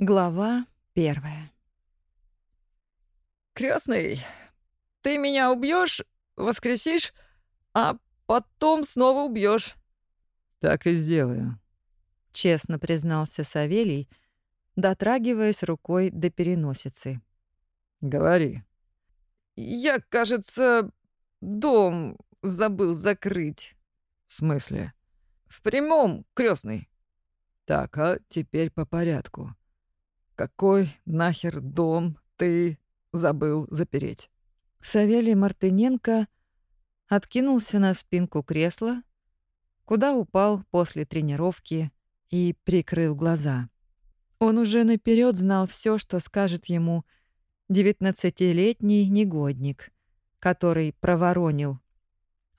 Глава первая. Крестный, ты меня убьешь, воскресишь, а потом снова убьешь. Так и сделаю. Честно признался Савелий, дотрагиваясь рукой до переносицы. Говори. Я, кажется, дом забыл закрыть. В смысле? В прямом, крестный. Так, а теперь по порядку. Какой нахер дом ты забыл запереть? Савелий Мартыненко откинулся на спинку кресла, куда упал после тренировки и прикрыл глаза. Он уже наперед знал все, что скажет ему девятнадцатилетний негодник, который проворонил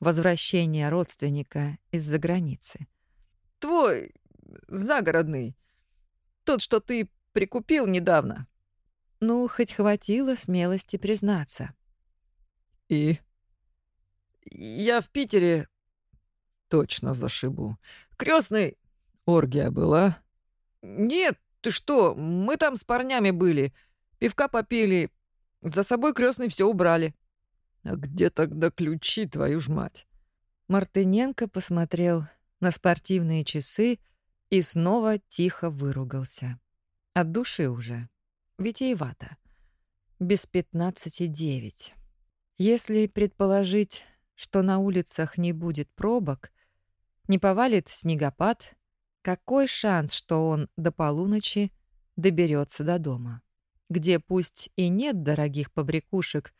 возвращение родственника из-за границы. «Твой загородный. Тот, что ты прикупил недавно». Ну, хоть хватило смелости признаться. «И?» «Я в Питере...» «Точно зашибу. Крестный. Оргия была?» «Нет, ты что, мы там с парнями были. Пивка попили. За собой крестный все убрали». «А где тогда ключи, твою ж мать?» Мартыненко посмотрел на спортивные часы и снова тихо выругался. От души уже. Витиевато. Без пятнадцати девять. Если предположить, что на улицах не будет пробок, не повалит снегопад, какой шанс, что он до полуночи доберется до дома, где пусть и нет дорогих побрякушек,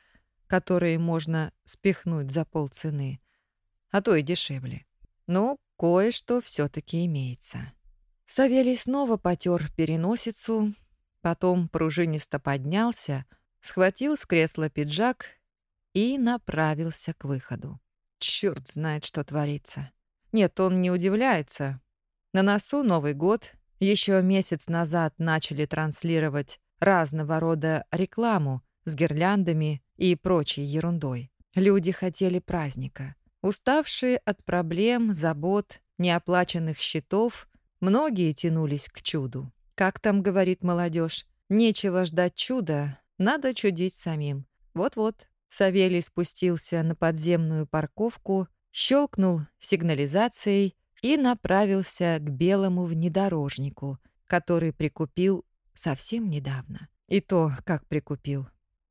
которые можно спихнуть за полцены, а то и дешевле. Но кое-что все таки имеется. Савелий снова потер переносицу, потом пружинисто поднялся, схватил с кресла пиджак и направился к выходу. Черт знает, что творится. Нет, он не удивляется. На носу Новый год. Еще месяц назад начали транслировать разного рода рекламу с гирляндами и прочей ерундой. Люди хотели праздника. Уставшие от проблем, забот, неоплаченных счетов, многие тянулись к чуду. Как там говорит молодежь, нечего ждать чуда, надо чудить самим. Вот-вот. Савелий спустился на подземную парковку, щелкнул сигнализацией и направился к белому внедорожнику, который прикупил совсем недавно. И то, как прикупил.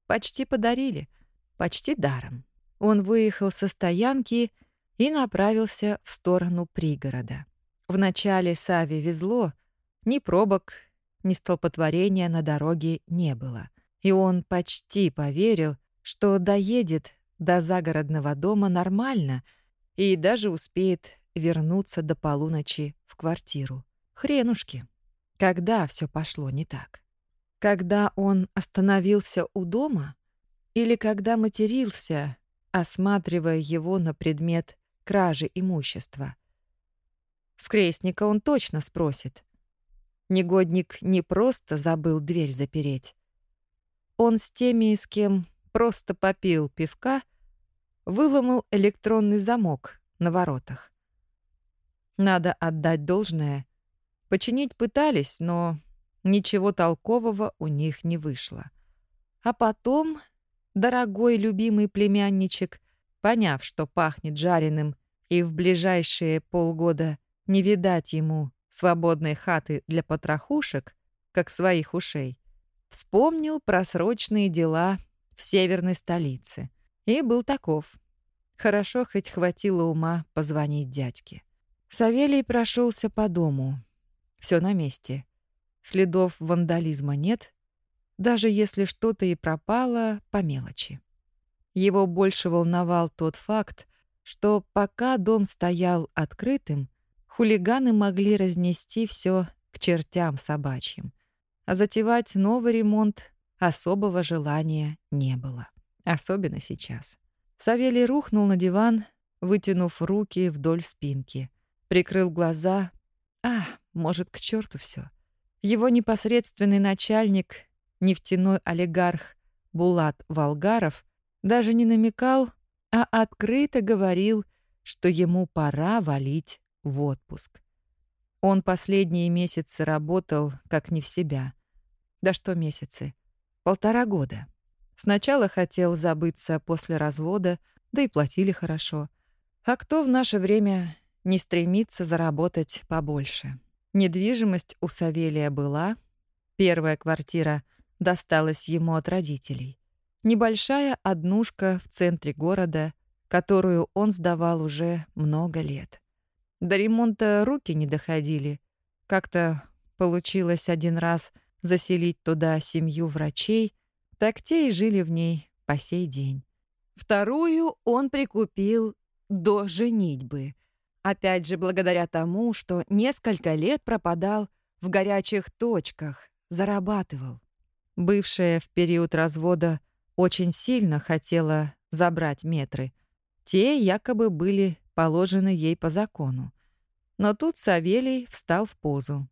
Почти подарили. Почти даром. Он выехал со стоянки и направился в сторону пригорода. Вначале Саве везло, ни пробок, ни столпотворения на дороге не было. И он почти поверил, что доедет до загородного дома нормально и даже успеет вернуться до полуночи в квартиру. Хренушки. Когда все пошло не так? Когда он остановился у дома? Или когда матерился, осматривая его на предмет кражи имущества? С крестника он точно спросит. Негодник не просто забыл дверь запереть. Он с теми, с кем просто попил пивка, выломал электронный замок на воротах. Надо отдать должное. Починить пытались, но Ничего толкового у них не вышло. А потом дорогой любимый племянничек, поняв, что пахнет жареным, и в ближайшие полгода не видать ему свободной хаты для потрохушек, как своих ушей, вспомнил про срочные дела в северной столице и был таков. Хорошо хоть хватило ума позвонить дядьке. Савелий прошелся по дому. Все на месте. Следов вандализма нет, даже если что-то и пропало по мелочи. Его больше волновал тот факт, что пока дом стоял открытым, хулиганы могли разнести все к чертям собачьим, а затевать новый ремонт особого желания не было, особенно сейчас. Савелий рухнул на диван, вытянув руки вдоль спинки, прикрыл глаза. А, может, к черту все. Его непосредственный начальник, нефтяной олигарх Булат Волгаров, даже не намекал, а открыто говорил, что ему пора валить в отпуск. Он последние месяцы работал как не в себя. Да что месяцы? Полтора года. Сначала хотел забыться после развода, да и платили хорошо. А кто в наше время не стремится заработать побольше? Недвижимость у Савелия была. Первая квартира досталась ему от родителей. Небольшая однушка в центре города, которую он сдавал уже много лет. До ремонта руки не доходили. Как-то получилось один раз заселить туда семью врачей, так те и жили в ней по сей день. Вторую он прикупил до женитьбы. Опять же, благодаря тому, что несколько лет пропадал в горячих точках, зарабатывал. Бывшая в период развода очень сильно хотела забрать метры. Те якобы были положены ей по закону. Но тут Савелий встал в позу.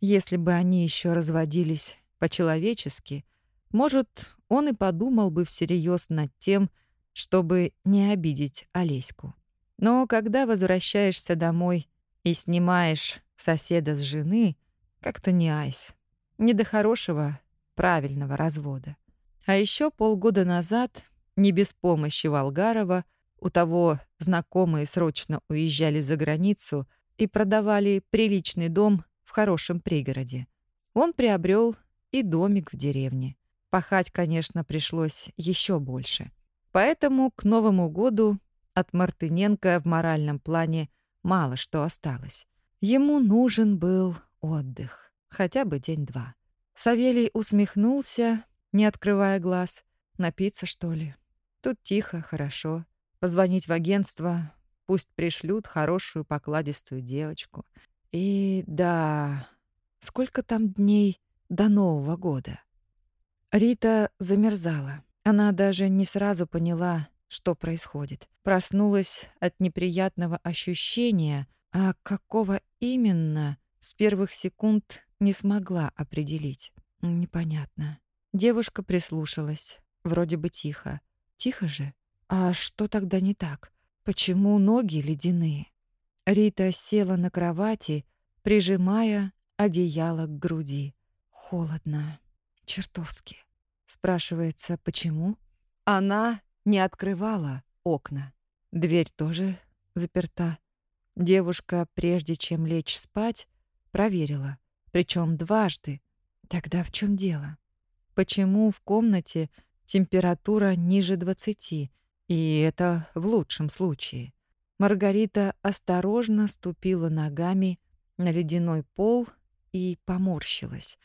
Если бы они еще разводились по-человечески, может, он и подумал бы всерьез над тем, чтобы не обидеть Олеську. Но когда возвращаешься домой и снимаешь соседа с жены, как-то не айс. Не до хорошего, правильного развода. А еще полгода назад, не без помощи Волгарова, у того знакомые срочно уезжали за границу и продавали приличный дом в хорошем пригороде. Он приобрел и домик в деревне. Пахать, конечно, пришлось еще больше. Поэтому к Новому году от Мартыненко в моральном плане мало что осталось. Ему нужен был отдых, хотя бы день-два. Савелий усмехнулся, не открывая глаз. Напиться, что ли? Тут тихо, хорошо. Позвонить в агентство, пусть пришлют хорошую покладистую девочку. И да, сколько там дней до Нового года? Рита замерзала. Она даже не сразу поняла, что происходит. Проснулась от неприятного ощущения, а какого именно, с первых секунд не смогла определить. Непонятно. Девушка прислушалась. Вроде бы тихо. Тихо же? А что тогда не так? Почему ноги ледяные? Рита села на кровати, прижимая одеяло к груди. Холодно. Чертовски. Спрашивается, почему? Она не открывала окна. Дверь тоже заперта. Девушка, прежде чем лечь спать, проверила. Причем дважды. Тогда в чем дело? Почему в комнате температура ниже 20, и это в лучшем случае? Маргарита осторожно ступила ногами на ледяной пол и поморщилась.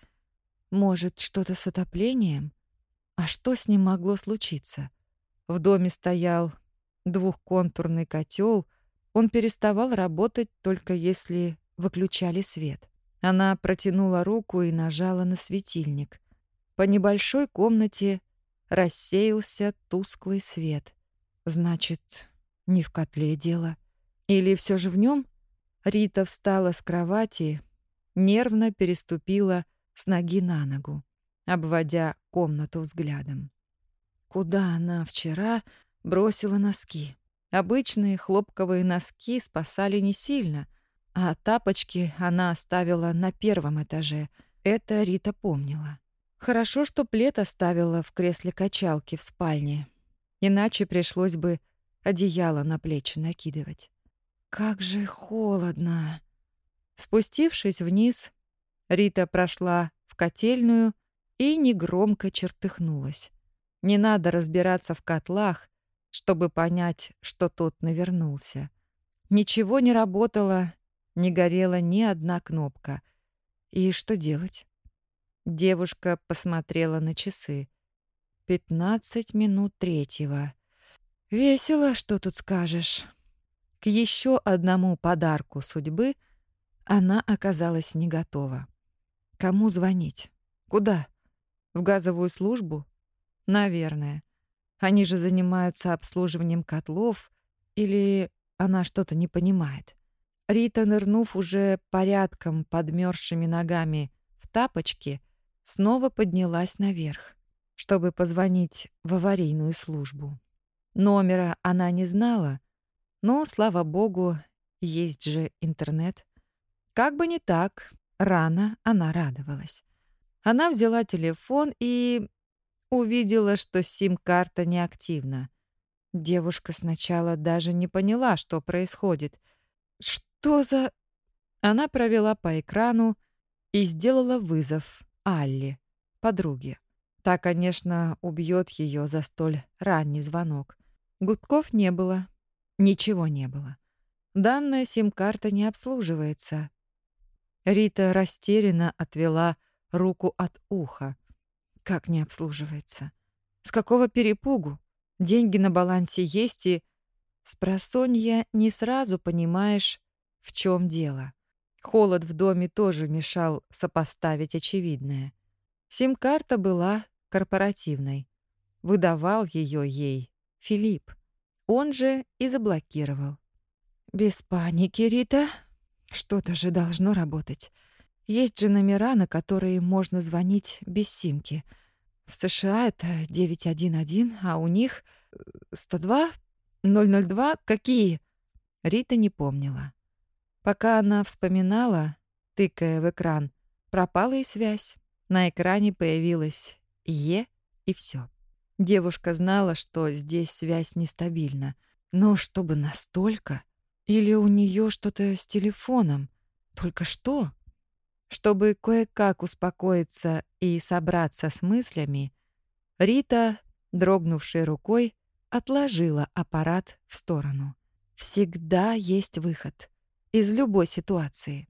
Может, что-то с отоплением? А что с ним могло случиться? В доме стоял двухконтурный котел. Он переставал работать только если выключали свет. Она протянула руку и нажала на светильник. По небольшой комнате рассеялся тусклый свет. Значит, не в котле дело. Или все же в нем? Рита встала с кровати, нервно переступила с ноги на ногу, обводя комнату взглядом. Куда она вчера бросила носки? Обычные хлопковые носки спасали не сильно, а тапочки она оставила на первом этаже. Это Рита помнила. Хорошо, что плед оставила в кресле качалки в спальне. Иначе пришлось бы одеяло на плечи накидывать. Как же холодно. Спустившись вниз, Рита прошла в котельную и негромко чертыхнулась. Не надо разбираться в котлах, чтобы понять, что тот навернулся. Ничего не работало, не горела ни одна кнопка. И что делать? Девушка посмотрела на часы. Пятнадцать минут третьего. Весело, что тут скажешь. К еще одному подарку судьбы она оказалась не готова. Кому звонить? Куда? В газовую службу? Наверное. Они же занимаются обслуживанием котлов. Или она что-то не понимает. Рита, нырнув уже порядком подмерзшими ногами в тапочки, снова поднялась наверх, чтобы позвонить в аварийную службу. Номера она не знала, но, слава богу, есть же интернет. Как бы не так, рано она радовалась. Она взяла телефон и увидела, что сим-карта неактивна. Девушка сначала даже не поняла, что происходит. Что за... Она провела по экрану и сделала вызов Алле, подруге. Та, конечно, убьет ее за столь ранний звонок. Гудков не было. Ничего не было. Данная сим-карта не обслуживается. Рита растерянно отвела руку от уха. Как не обслуживается? С какого перепугу? Деньги на балансе есть и... С просонья не сразу понимаешь, в чем дело. Холод в доме тоже мешал сопоставить очевидное. Сим-карта была корпоративной. Выдавал ее ей Филипп. Он же и заблокировал. «Без паники, Рита. Что-то же должно работать. Есть же номера, на которые можно звонить без симки. В США это 911, а у них 102, 002. Какие?» Рита не помнила. Пока она вспоминала, тыкая в экран, пропала и связь. На экране появилась «Е» и все. Девушка знала, что здесь связь нестабильна. Но чтобы настолько? Или у нее что-то с телефоном? Только что? Чтобы кое-как успокоиться и собраться с мыслями, Рита, дрогнувшей рукой, отложила аппарат в сторону. Всегда есть выход из любой ситуации.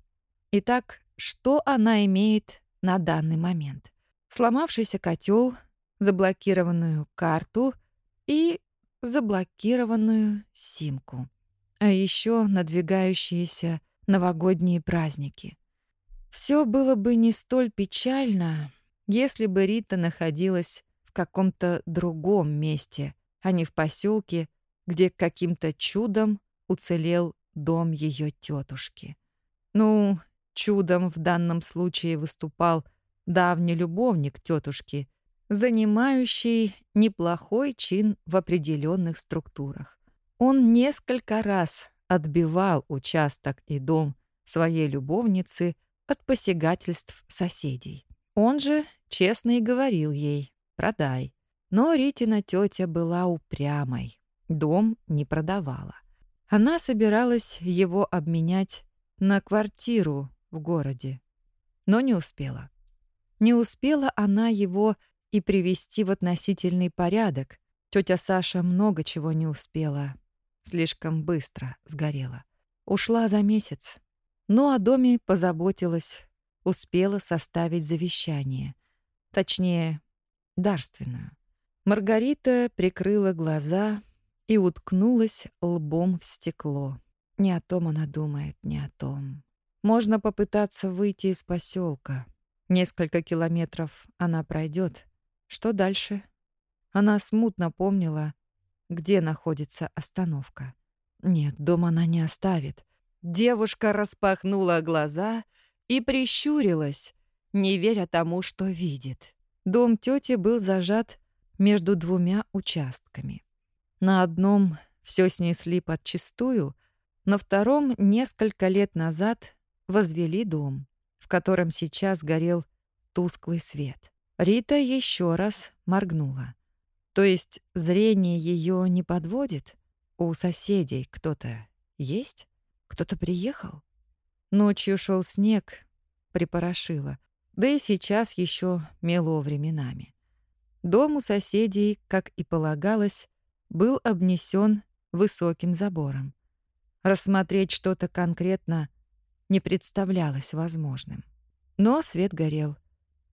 Итак, что она имеет на данный момент? Сломавшийся котел, заблокированную карту и заблокированную симку. А еще надвигающиеся новогодние праздники. Все было бы не столь печально, если бы Рита находилась в каком-то другом месте, а не в поселке, где каким-то чудом уцелел дом ее тетушки. Ну, чудом в данном случае выступал давний любовник тетушки, занимающий неплохой чин в определенных структурах. Он несколько раз отбивал участок и дом своей любовницы от посягательств соседей. Он же честно и говорил ей «продай». Но Ритина тетя была упрямой, дом не продавала. Она собиралась его обменять на квартиру в городе, но не успела. Не успела она его и привести в относительный порядок. Тетя Саша много чего не успела. Слишком быстро сгорела. Ушла за месяц. Но о доме позаботилась, успела составить завещание. Точнее, дарственную. Маргарита прикрыла глаза и уткнулась лбом в стекло. Не о том она думает, не о том. Можно попытаться выйти из поселка. Несколько километров она пройдет. Что дальше? Она смутно помнила, где находится остановка. Нет, дом она не оставит. Девушка распахнула глаза и прищурилась, не веря тому, что видит. Дом тети был зажат между двумя участками. На одном все снесли подчистую, на втором несколько лет назад возвели дом, в котором сейчас горел тусклый свет. Рита еще раз моргнула. То есть зрение ее не подводит? У соседей кто-то есть? Кто-то приехал? Ночью шел снег, припорошило. Да и сейчас еще мело временами. Дом у соседей, как и полагалось, был обнесен высоким забором. Рассмотреть что-то конкретно не представлялось возможным. Но свет горел.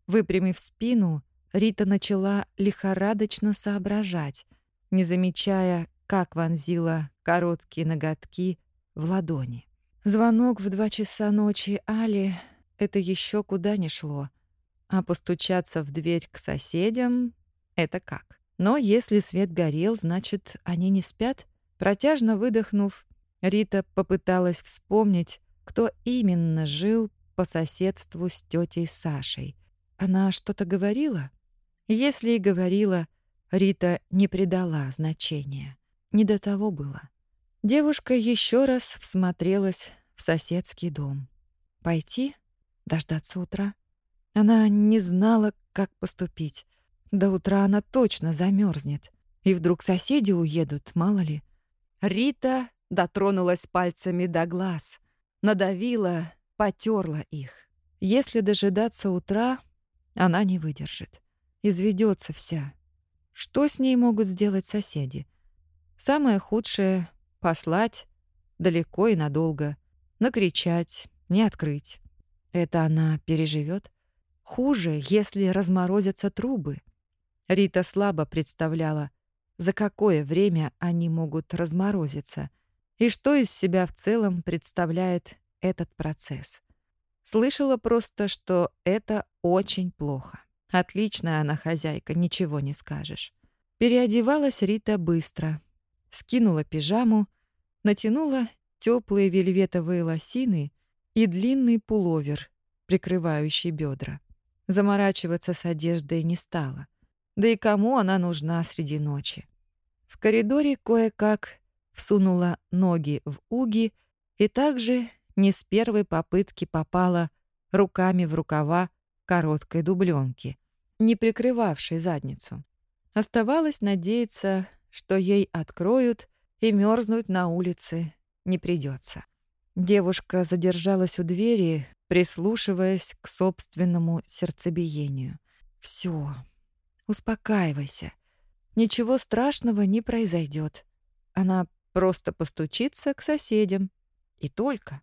Выпрямив спину, Рита начала лихорадочно соображать, не замечая, как вонзила короткие ноготки в ладони. Звонок в два часа ночи Али — это еще куда не шло. А постучаться в дверь к соседям — это как? Но если свет горел, значит, они не спят? Протяжно выдохнув, Рита попыталась вспомнить, кто именно жил по соседству с тетей Сашей. Она что-то говорила? Если и говорила, Рита не придала значения. Не до того было. Девушка еще раз всмотрелась в соседский дом. Пойти? Дождаться утра? Она не знала, как поступить. До утра она точно замерзнет. И вдруг соседи уедут, мало ли. Рита дотронулась пальцами до глаз, надавила, потерла их. Если дожидаться утра, она не выдержит. Изведется вся. Что с ней могут сделать соседи? Самое худшее — послать далеко и надолго, накричать, не открыть. Это она переживет. Хуже, если разморозятся трубы. Рита слабо представляла, за какое время они могут разморозиться и что из себя в целом представляет этот процесс. Слышала просто, что это очень плохо. Отличная она хозяйка, ничего не скажешь. Переодевалась Рита быстро. Скинула пижаму, натянула теплые вельветовые лосины и длинный пуловер, прикрывающий бедра. Заморачиваться с одеждой не стала. Да и кому она нужна среди ночи? В коридоре кое-как всунула ноги в уги и также не с первой попытки попала руками в рукава короткой дубленки, не прикрывавшей задницу. Оставалось надеяться, что ей откроют и мерзнуть на улице не придется. Девушка задержалась у двери, прислушиваясь к собственному сердцебиению. Все, успокаивайся. Ничего страшного не произойдет. Она просто постучится к соседям. И только.